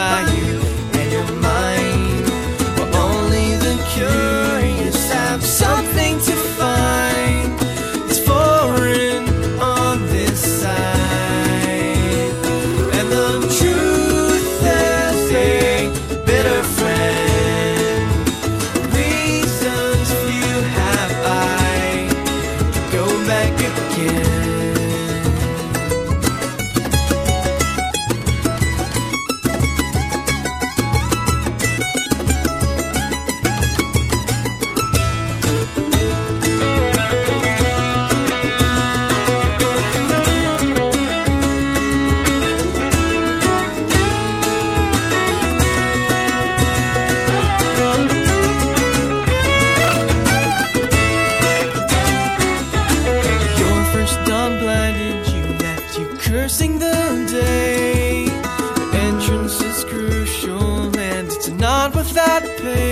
by traversing the day. Your entrance is crucial, and it's not without pain.